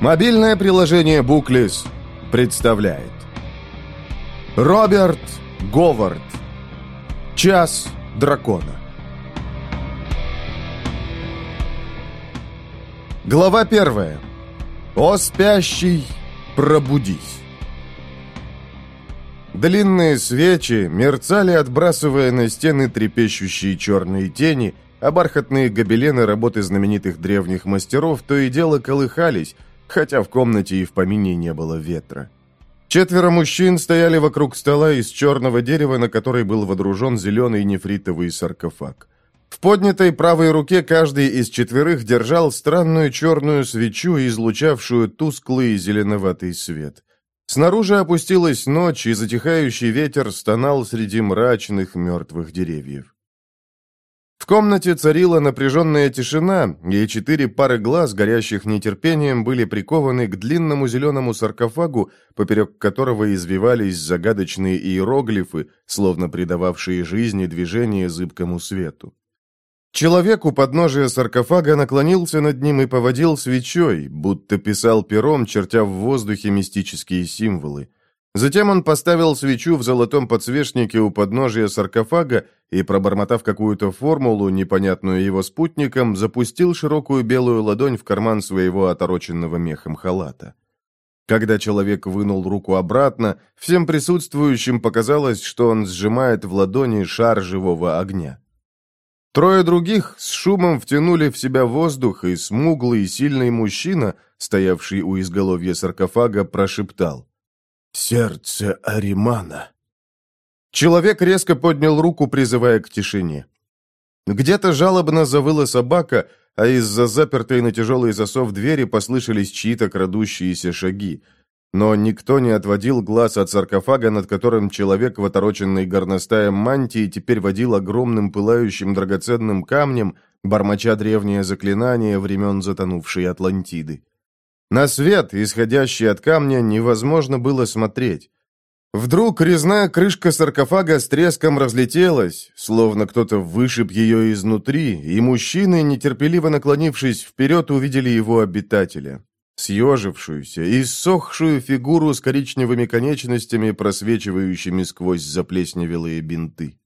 Мобильное приложение «Буклис» представляет. Роберт Говард. Час дракона. Глава первая. О спящий, пробудись. Длинные свечи мерцали, отбрасывая на стены трепещущие черные тени, а бархатные гобелены работы знаменитых древних мастеров то и дело колыхались – хотя в комнате и в помине не было ветра. Четверо мужчин стояли вокруг стола из черного дерева, на который был водружен зеленый нефритовый саркофаг. В поднятой правой руке каждый из четверых держал странную черную свечу, излучавшую тусклый зеленоватый свет. Снаружи опустилась ночь, и затихающий ветер стонал среди мрачных мертвых деревьев. В комнате царила напряженная тишина, и четыре пары глаз, горящих нетерпением, были прикованы к длинному зеленому саркофагу, поперек которого извивались загадочные иероглифы, словно придававшие жизни движение зыбкому свету. Человек у подножия саркофага наклонился над ним и поводил свечой, будто писал пером, чертя в воздухе мистические символы. Затем он поставил свечу в золотом подсвечнике у подножия саркофага и, пробормотав какую-то формулу, непонятную его спутникам, запустил широкую белую ладонь в карман своего отороченного мехом халата. Когда человек вынул руку обратно, всем присутствующим показалось, что он сжимает в ладони шар живого огня. Трое других с шумом втянули в себя воздух, и смуглый и сильный мужчина, стоявший у изголовья саркофага, прошептал — Сердце Аримана. Человек резко поднял руку, призывая к тишине. Где-то жалобно завыла собака, а из-за запертой на тяжелый засов двери послышались чьи-то крадущиеся шаги. Но никто не отводил глаз от саркофага, над которым человек в отороченной горностаем мантии теперь водил огромным пылающим драгоценным камнем, бормоча древнее заклинание времен затонувшей Атлантиды. На свет, исходящий от камня, невозможно было смотреть. Вдруг резная крышка саркофага с треском разлетелась, словно кто-то вышиб ее изнутри, и мужчины, нетерпеливо наклонившись вперед, увидели его обитателя. Съежившуюся, и иссохшую фигуру с коричневыми конечностями, просвечивающими сквозь заплесневелые бинты.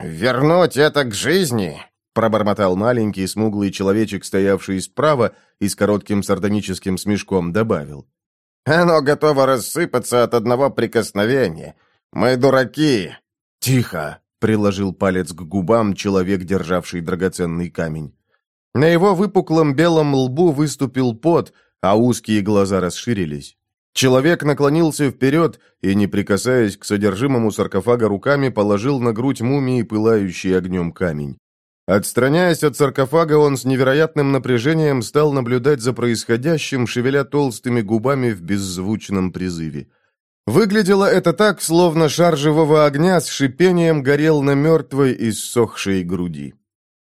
«Вернуть это к жизни!» Пробормотал маленький, смуглый человечек, стоявший справа, и с коротким сардоническим смешком добавил. «Оно готово рассыпаться от одного прикосновения. Мы дураки!» «Тихо!» — приложил палец к губам человек, державший драгоценный камень. На его выпуклом белом лбу выступил пот, а узкие глаза расширились. Человек наклонился вперед и, не прикасаясь к содержимому саркофага руками, положил на грудь мумии пылающий огнем камень. Отстраняясь от саркофага, он с невероятным напряжением стал наблюдать за происходящим, шевеля толстыми губами в беззвучном призыве. Выглядело это так, словно шар живого огня с шипением горел на мертвой и ссохшей груди.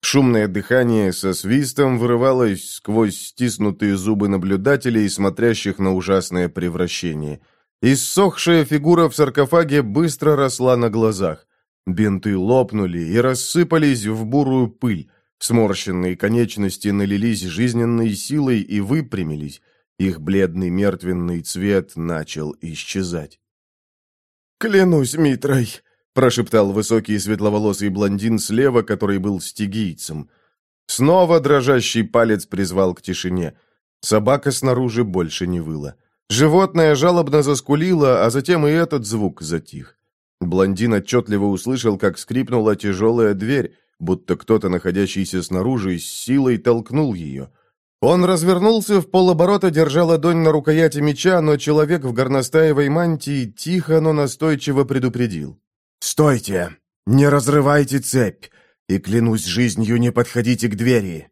Шумное дыхание со свистом вырывалось сквозь стиснутые зубы наблюдателей, смотрящих на ужасное превращение. Иссохшая фигура в саркофаге быстро росла на глазах. Бинты лопнули и рассыпались в бурую пыль. Сморщенные конечности налились жизненной силой и выпрямились. Их бледный мертвенный цвет начал исчезать. «Клянусь Митрой!» — прошептал высокий светловолосый блондин слева, который был стигийцем. Снова дрожащий палец призвал к тишине. Собака снаружи больше не выла. Животное жалобно заскулило, а затем и этот звук затих. Блондин отчетливо услышал, как скрипнула тяжелая дверь, будто кто-то, находящийся снаружи, с силой толкнул ее. Он развернулся в полоборота, держа ладонь на рукояти меча, но человек в горностаевой мантии тихо, но настойчиво предупредил. «Стойте! Не разрывайте цепь! И, клянусь жизнью, не подходите к двери!»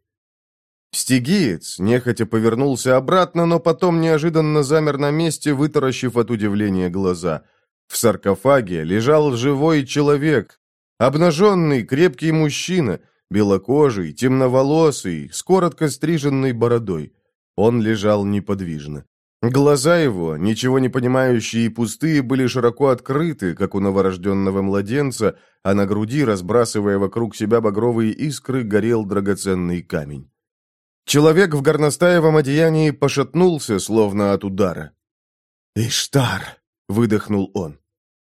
Стигиец нехотя повернулся обратно, но потом неожиданно замер на месте, вытаращив от удивления глаза – в саркофаге лежал живой человек, обнаженный крепкий мужчина, белокожий, темноволосый, с коротко стриженной бородой. Он лежал неподвижно. Глаза его, ничего не понимающие и пустые, были широко открыты, как у новорожденного младенца, а на груди, разбрасывая вокруг себя багровые искры, горел драгоценный камень. Человек в горностаевом одеянии пошатнулся, словно от удара. «Иштар!» — выдохнул он.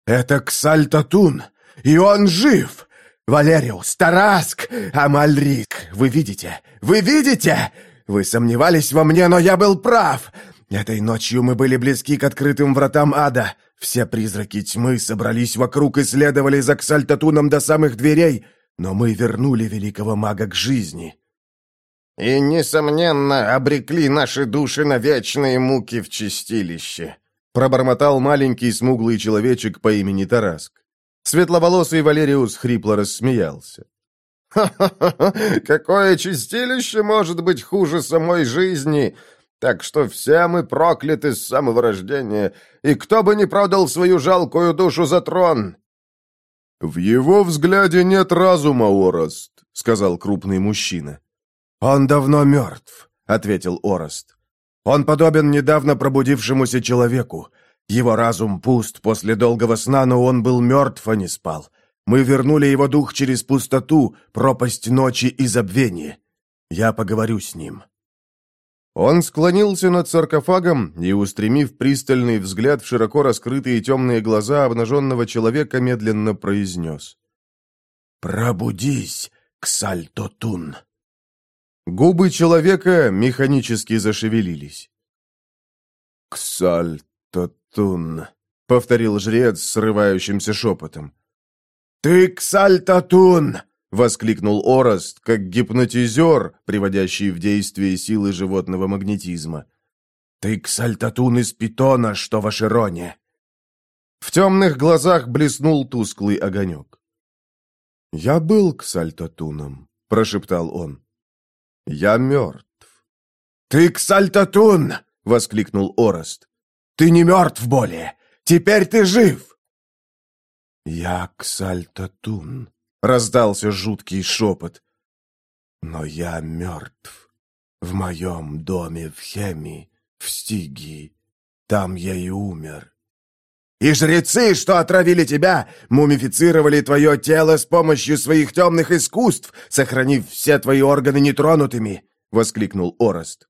«Это Ксальтатун, и он жив! Валериус, Тараск, Амальрик, вы видите, вы видите! Вы сомневались во мне, но я был прав! Этой ночью мы были близки к открытым вратам ада. Все призраки тьмы собрались вокруг и следовали за Ксальтатуном до самых дверей, но мы вернули великого мага к жизни». «И, несомненно, обрекли наши души на вечные муки в чистилище», пробормотал маленький смуглый человечек по имени Тараск. Светловолосый Валериус хрипло рассмеялся. «Ха-ха-ха! Какое чистилище может быть хуже самой жизни! Так что все мы прокляты с самого рождения, и кто бы ни продал свою жалкую душу за трон!» «В его взгляде нет разума, Орост», — сказал крупный мужчина. «Он давно мертв», — ответил Орост. Он подобен недавно пробудившемуся человеку. Его разум пуст после долгого сна, но он был мертв, а не спал. Мы вернули его дух через пустоту, пропасть ночи и забвение. Я поговорю с ним». Он склонился над саркофагом и, устремив пристальный взгляд в широко раскрытые темные глаза обнаженного человека, медленно произнес. «Пробудись, Ксальтотун!» Губы человека механически зашевелились. «Ксальтатун», — повторил жрец срывающимся шепотом. «Ты ксальтатун!» — воскликнул Орост, как гипнотизер, приводящий в действие силы животного магнетизма. «Ты ксальтатун из питона, что в Ашироне!» В темных глазах блеснул тусклый огонек. «Я был ксальтатуном», — прошептал он. Я мертв. «Ты Ксальтатун!» — воскликнул Орест. «Ты не мертв более! Теперь ты жив!» «Я Ксальтатун!» — раздался жуткий шепот. «Но я мертв. В моем доме в Хеми, в Стиги, Там я и умер. И жрецы, что отравили тебя, мумифицировали твое тело с помощью своих темных искусств, сохранив все твои органы нетронутыми!» — воскликнул Орост.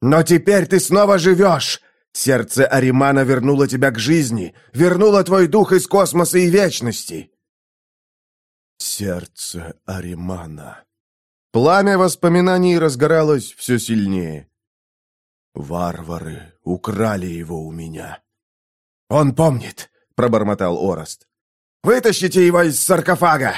«Но теперь ты снова живешь! Сердце Аримана вернуло тебя к жизни, вернуло твой дух из космоса и вечности!» Сердце Аримана. Пламя воспоминаний разгоралось все сильнее. «Варвары украли его у меня!» «Он помнит», — пробормотал Орост. «Вытащите его из саркофага!»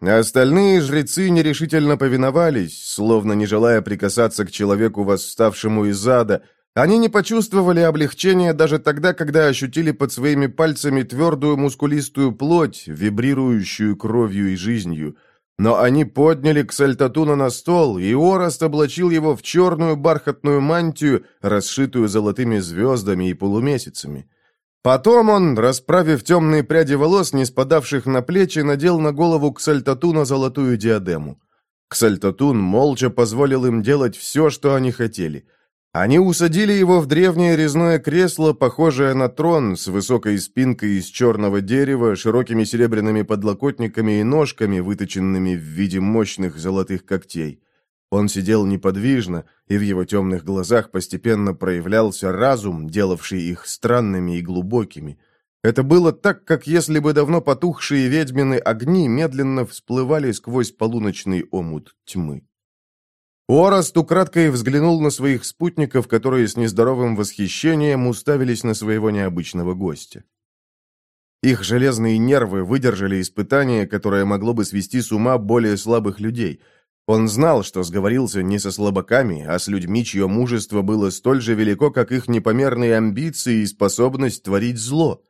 Остальные жрецы нерешительно повиновались, словно не желая прикасаться к человеку, восставшему из ада. Они не почувствовали облегчения даже тогда, когда ощутили под своими пальцами твердую мускулистую плоть, вибрирующую кровью и жизнью. Но они подняли Ксальтатуна на стол, и Ораст облачил его в черную бархатную мантию, расшитую золотыми звездами и полумесяцами. Потом он, расправив темные пряди волос, не спадавших на плечи, надел на голову Ксальтатуна золотую диадему. Ксальтатун молча позволил им делать все, что они хотели — они усадили его в древнее резное кресло, похожее на трон, с высокой спинкой из черного дерева, широкими серебряными подлокотниками и ножками, выточенными в виде мощных золотых когтей. Он сидел неподвижно, и в его темных глазах постепенно проявлялся разум, делавший их странными и глубокими. Это было так, как если бы давно потухшие ведьмины огни медленно всплывали сквозь полуночный омут тьмы. Уоррес украдкой взглянул на своих спутников, которые с нездоровым восхищением уставились на своего необычного гостя. Их железные нервы выдержали испытание, которое могло бы свести с ума более слабых людей. Он знал, что сговорился не со слабаками, а с людьми, чье мужество было столь же велико, как их непомерные амбиции и способность творить зло.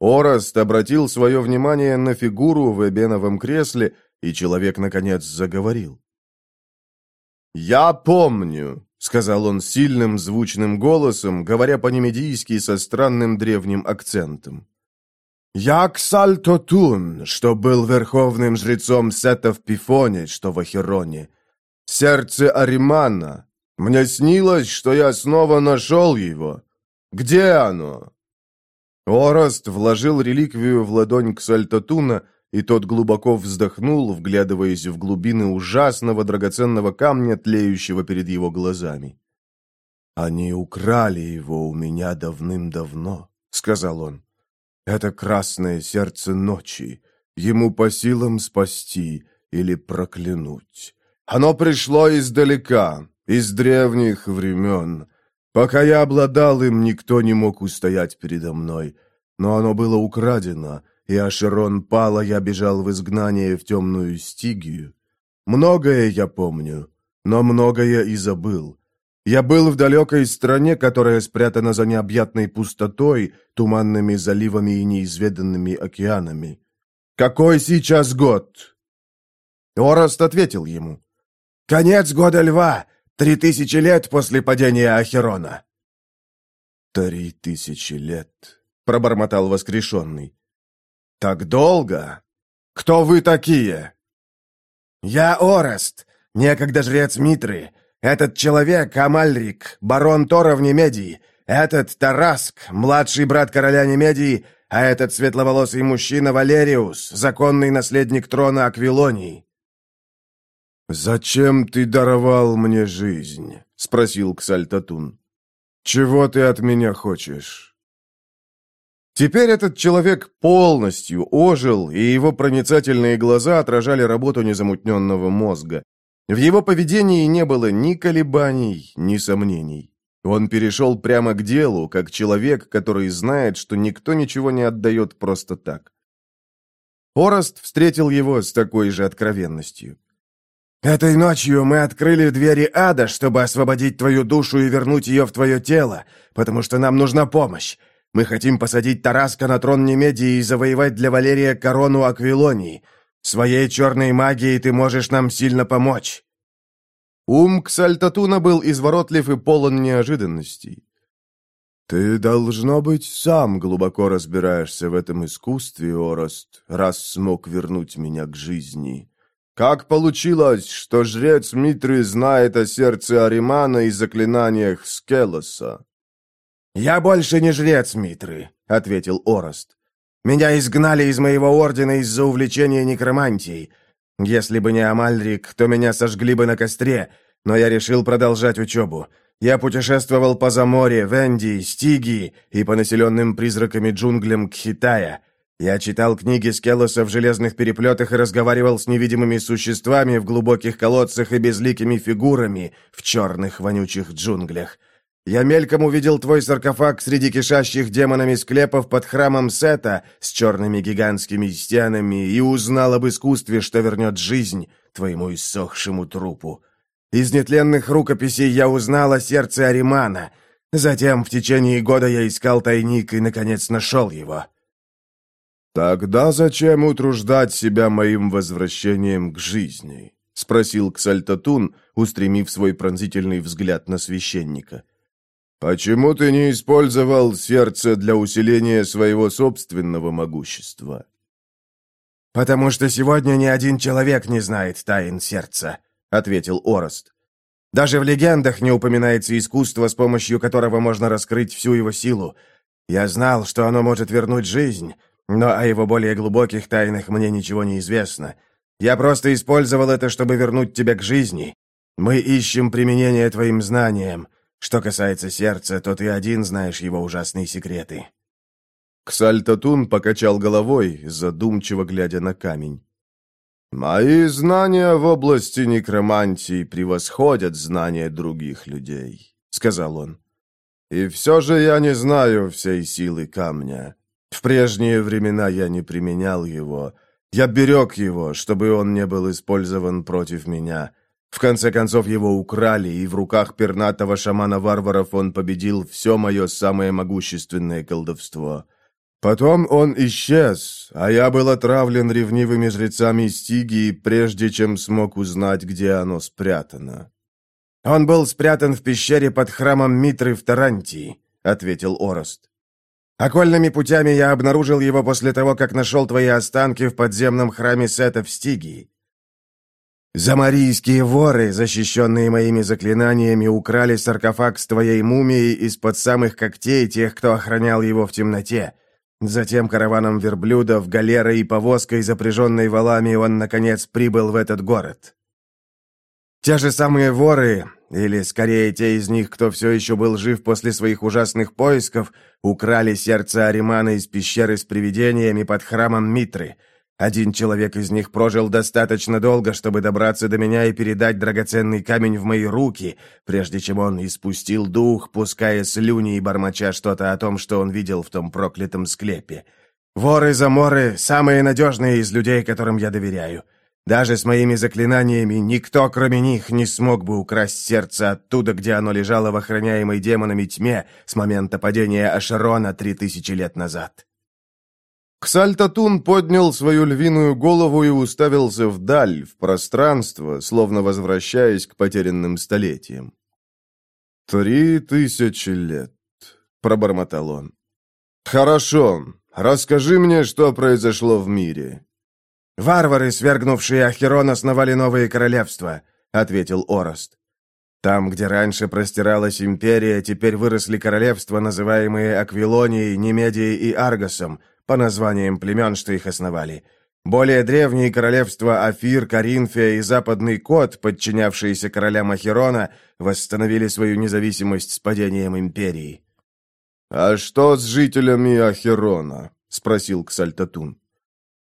Ораст обратил свое внимание на фигуру в эбеновом кресле, и человек, наконец, заговорил. «Я помню», — сказал он сильным, звучным голосом, говоря по-немедийски со странным древним акцентом. «Я что был верховным жрецом Сета в Пифоне, что в Ахероне. Сердце Аримана. Мне снилось, что я снова нашел его. Где оно?» Орост вложил реликвию в ладонь Ксальтотуна, — и тот глубоко вздохнул, вглядываясь в глубины ужасного драгоценного камня, тлеющего перед его глазами. «Они украли его у меня давным-давно», — сказал он. «Это красное сердце ночи. Ему по силам спасти или проклянуть. Оно пришло издалека, из древних времен. Пока я обладал им, никто не мог устоять передо мной. Но оно было украдено» и Ашерон пала, я бежал в изгнание в темную стигию. Многое я помню, но многое и забыл. Я был в далекой стране, которая спрятана за необъятной пустотой, туманными заливами и неизведанными океанами. «Какой сейчас год?» Ораст ответил ему. «Конец года льва! Три тысячи лет после падения Ахерона!» «Три тысячи лет!» — пробормотал воскрешенный. «Так долго? Кто вы такие?» «Я Орест, некогда жрец Митры. Этот человек — Амальрик, барон Тора в Немедии. Этот — Тараск, младший брат короля Немедии, а этот светловолосый мужчина Валериус, законный наследник трона Аквилонии». «Зачем ты даровал мне жизнь?» — спросил Ксальтатун. «Чего ты от меня хочешь?» Теперь этот человек полностью ожил, и его проницательные глаза отражали работу незамутненного мозга. В его поведении не было ни колебаний, ни сомнений. Он перешел прямо к делу, как человек, который знает, что никто ничего не отдает просто так. Орест встретил его с такой же откровенностью. «Этой ночью мы открыли двери ада, чтобы освободить твою душу и вернуть ее в твое тело, потому что нам нужна помощь. Мы хотим посадить Тараска на трон Немедии и завоевать для Валерия корону Аквилонии. Своей черной магией ты можешь нам сильно помочь». Умк Сальтатуна был изворотлив и полон неожиданностей. «Ты, должно быть, сам глубоко разбираешься в этом искусстве, Орост, раз смог вернуть меня к жизни. Как получилось, что жрец Митры знает о сердце Аримана и заклинаниях Скелоса?» «Я больше не жрец Митры», — ответил Орост. «Меня изгнали из моего ордена из-за увлечения некромантией. Если бы не Амальрик, то меня сожгли бы на костре, но я решил продолжать учебу. Я путешествовал по Заморе, Венди, Стигии и по населенным призраками джунглям Кхитая. Я читал книги Скеллоса в железных переплетах и разговаривал с невидимыми существами в глубоких колодцах и безликими фигурами в черных вонючих джунглях. Я мельком увидел твой саркофаг среди кишащих демонами склепов под храмом Сета с черными гигантскими стенами и узнал об искусстве, что вернет жизнь твоему иссохшему трупу. Из нетленных рукописей я узнал о сердце Аримана. Затем в течение года я искал тайник и, наконец, нашел его». «Тогда зачем утруждать себя моим возвращением к жизни?» — спросил Ксальтатун, устремив свой пронзительный взгляд на священника. — Почему ты не использовал сердце для усиления своего собственного могущества? Потому что сегодня ни один человек не знает тайн сердца, ответил Орост. Даже в легендах не упоминается искусство, с помощью которого можно раскрыть всю его силу. Я знал, что оно может вернуть жизнь, но о его более глубоких тайнах мне ничего не известно. Я просто использовал это, чтобы вернуть тебя к жизни. Мы ищем применение твоим знаниям. Что касается сердца, то ты один знаешь его ужасные секреты». Ксальтатун покачал головой, задумчиво глядя на камень. «Мои знания в области некромантии превосходят знания других людей», — сказал он. «И все же я не знаю всей силы камня. В прежние времена я не применял его. Я берег его, чтобы он не был использован против меня. В конце концов, его украли, и в руках пернатого шамана-варваров он победил все мое самое могущественное колдовство. Потом он исчез, а я был отравлен ревнивыми жрецами Стигии, прежде чем смог узнать, где оно спрятано. «Он был спрятан в пещере под храмом Митры в Тарантии», — ответил Орост. «Окольными путями я обнаружил его после того, как нашел твои останки в подземном храме Сета в Стигии. Замарийские воры, защищенные моими заклинаниями, украли саркофаг с твоей мумией из-под самых когтей тех, кто охранял его в темноте. Затем караваном верблюдов, галерой и повозкой, запряженной валами, он, наконец, прибыл в этот город. Те же самые воры, или, скорее, те из них, кто все еще был жив после своих ужасных поисков, украли сердце Аримана из пещеры с привидениями под храмом Митры — один человек из них прожил достаточно долго, чтобы добраться до меня и передать драгоценный камень в мои руки, прежде чем он испустил дух, пуская слюни и бормоча что-то о том, что он видел в том проклятом склепе. Воры-заморы — самые надежные из людей, которым я доверяю. Даже с моими заклинаниями никто, кроме них, не смог бы украсть сердце оттуда, где оно лежало в охраняемой демонами тьме с момента падения Ашерона три тысячи лет назад. Ксальтатун поднял свою львиную голову и уставился вдаль, в пространство, словно возвращаясь к потерянным столетиям. «Три тысячи лет», — пробормотал он. «Хорошо. Расскажи мне, что произошло в мире». «Варвары, свергнувшие Ахерон, основали новые королевства», — ответил Орост. «Там, где раньше простиралась империя, теперь выросли королевства, называемые Аквилонией, Немедией и Аргосом, по названиям племен, что их основали. Более древние королевства Афир, Коринфия и Западный Кот, подчинявшиеся королям Ахерона, восстановили свою независимость с падением империи. «А что с жителями Ахерона?» — спросил Ксальтатун.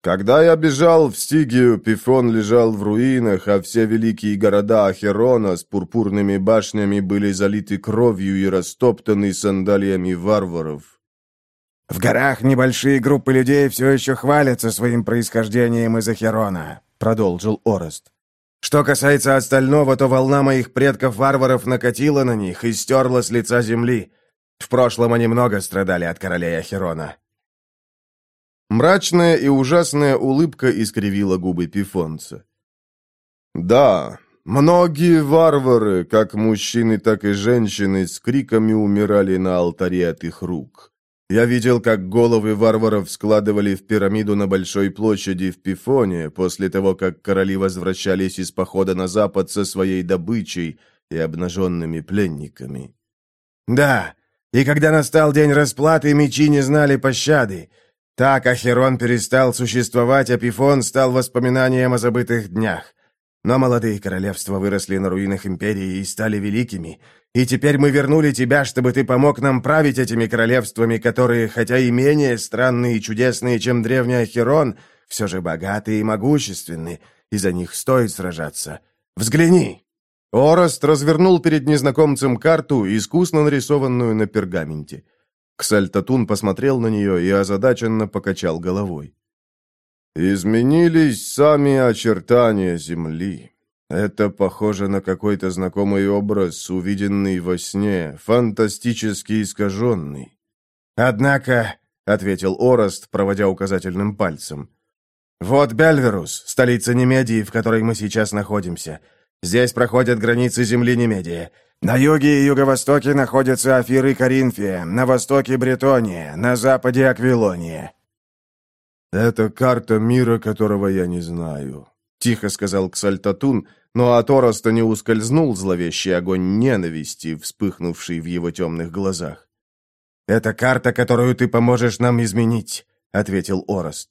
«Когда я бежал в Стигию, Пифон лежал в руинах, а все великие города Ахерона с пурпурными башнями были залиты кровью и растоптаны сандалиями варваров». В горах небольшие группы людей все еще хвалятся своим происхождением из Ахерона», — продолжил Орест. «Что касается остального, то волна моих предков-варваров накатила на них и стерла с лица земли. В прошлом они много страдали от королей Ахерона». Мрачная и ужасная улыбка искривила губы Пифонца. «Да, многие варвары, как мужчины, так и женщины, с криками умирали на алтаре от их рук». Я видел, как головы варваров складывали в пирамиду на Большой площади в Пифоне после того, как короли возвращались из похода на запад со своей добычей и обнаженными пленниками. «Да, и когда настал день расплаты, мечи не знали пощады. Так Ахерон перестал существовать, а Пифон стал воспоминанием о забытых днях. Но молодые королевства выросли на руинах империи и стали великими» и теперь мы вернули тебя, чтобы ты помог нам править этими королевствами, которые, хотя и менее странные и чудесные, чем древний Ахерон, все же богатые и могущественные, и за них стоит сражаться. Взгляни!» Орост развернул перед незнакомцем карту, искусно нарисованную на пергаменте. Ксальтатун посмотрел на нее и озадаченно покачал головой. «Изменились сами очертания земли», это похоже на какой-то знакомый образ, увиденный во сне, фантастически искаженный. «Однако», — ответил Орост, проводя указательным пальцем, «вот Бельверус, столица Немедии, в которой мы сейчас находимся. Здесь проходят границы земли Немедии. На юге и юго-востоке находятся Афир и Коринфия, на востоке Бретония, на западе Аквилония». «Это карта мира, которого я не знаю», — тихо сказал Ксальтатун, но от Ороста не ускользнул зловещий огонь ненависти, вспыхнувший в его темных глазах. «Это карта, которую ты поможешь нам изменить», — ответил Орост.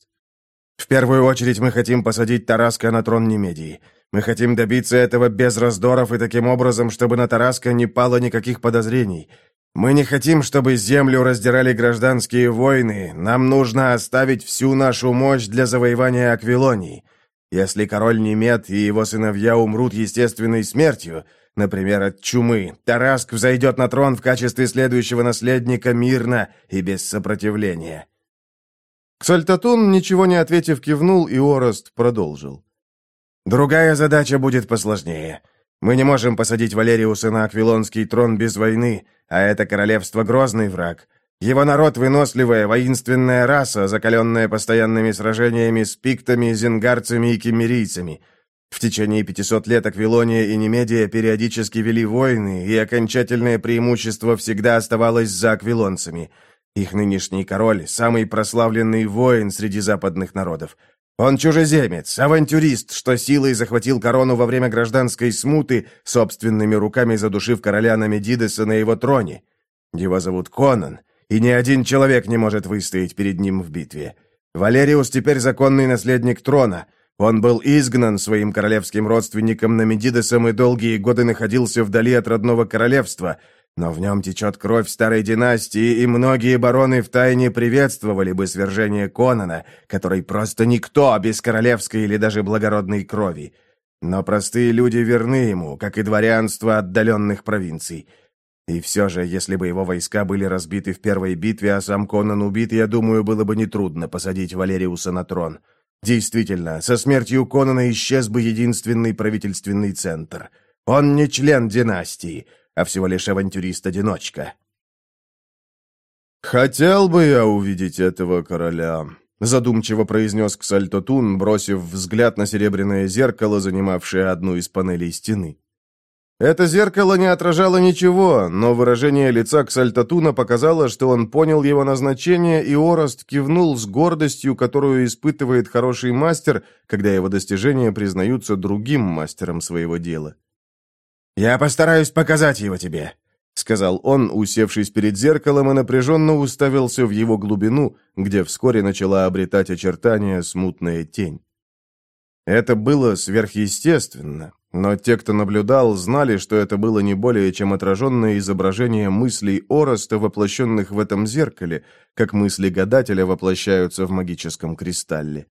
«В первую очередь мы хотим посадить Тараска на трон Немедии. Мы хотим добиться этого без раздоров и таким образом, чтобы на Тараска не пало никаких подозрений. Мы не хотим, чтобы землю раздирали гражданские войны. Нам нужно оставить всю нашу мощь для завоевания Аквилонии. Если король Немет и его сыновья умрут естественной смертью, например, от чумы, Тараск взойдет на трон в качестве следующего наследника мирно и без сопротивления». Ксальтатун, ничего не ответив, кивнул, и Орост продолжил. «Другая задача будет посложнее. Мы не можем посадить Валериуса на Аквилонский трон без войны, а это королевство грозный враг. Его народ выносливая, воинственная раса, закаленная постоянными сражениями с пиктами, зенгарцами и кемерийцами. В течение 500 лет Аквилония и Немедия периодически вели войны, и окончательное преимущество всегда оставалось за аквилонцами. Их нынешний король – самый прославленный воин среди западных народов. Он чужеземец, авантюрист, что силой захватил корону во время гражданской смуты, собственными руками задушив короля Намедидеса на его троне. Его зовут Конан – и ни один человек не может выстоять перед ним в битве. Валериус теперь законный наследник трона. Он был изгнан своим королевским родственником на Намедидосом и долгие годы находился вдали от родного королевства, но в нем течет кровь старой династии, и многие бароны втайне приветствовали бы свержение Конана, который просто никто а без королевской или даже благородной крови. Но простые люди верны ему, как и дворянство отдаленных провинций. И все же, если бы его войска были разбиты в первой битве, а сам Конан убит, я думаю, было бы нетрудно посадить Валериуса на трон. Действительно, со смертью Конана исчез бы единственный правительственный центр. Он не член династии, а всего лишь авантюрист-одиночка. «Хотел бы я увидеть этого короля», — задумчиво произнес Ксальтотун, бросив взгляд на серебряное зеркало, занимавшее одну из панелей стены. Это зеркало не отражало ничего, но выражение лица Ксальтатуна показало, что он понял его назначение, и Орост кивнул с гордостью, которую испытывает хороший мастер, когда его достижения признаются другим мастером своего дела. «Я постараюсь показать его тебе», — сказал он, усевшись перед зеркалом и напряженно уставился в его глубину, где вскоре начала обретать очертания смутная тень. Это было сверхъестественно, но те, кто наблюдал, знали, что это было не более чем отраженное изображение мыслей Ороста, воплощенных в этом зеркале, как мысли гадателя воплощаются в магическом кристалле.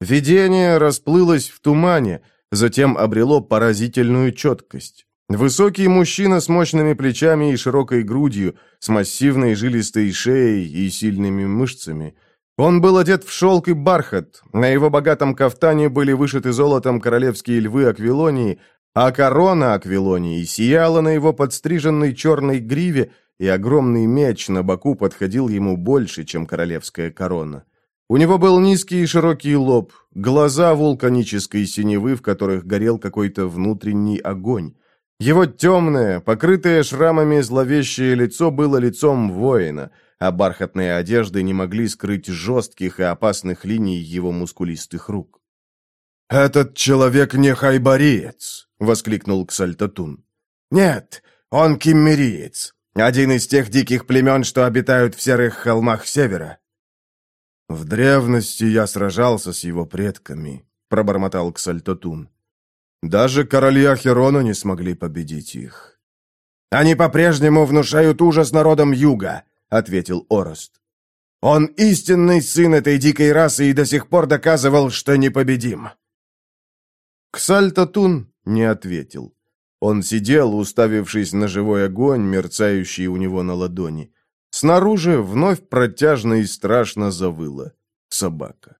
Видение расплылось в тумане, затем обрело поразительную четкость. Высокий мужчина с мощными плечами и широкой грудью, с массивной жилистой шеей и сильными мышцами – он был одет в шелк и бархат, на его богатом кафтане были вышиты золотом королевские львы Аквилонии, а корона Аквилонии сияла на его подстриженной черной гриве, и огромный меч на боку подходил ему больше, чем королевская корона. У него был низкий и широкий лоб, глаза вулканической синевы, в которых горел какой-то внутренний огонь. Его темное, покрытое шрамами зловещее лицо было лицом воина — а бархатные одежды не могли скрыть жестких и опасных линий его мускулистых рук. «Этот человек не хайбариец!» — воскликнул Ксальтатун. «Нет, он киммериец, один из тех диких племен, что обитают в серых холмах севера». «В древности я сражался с его предками», — пробормотал Ксальтотун. «Даже короли Ахерона не смогли победить их». «Они по-прежнему внушают ужас народам юга. — ответил Орост. «Он истинный сын этой дикой расы и до сих пор доказывал, что непобедим». Ксальтатун не ответил. Он сидел, уставившись на живой огонь, мерцающий у него на ладони. Снаружи вновь протяжно и страшно завыла собака.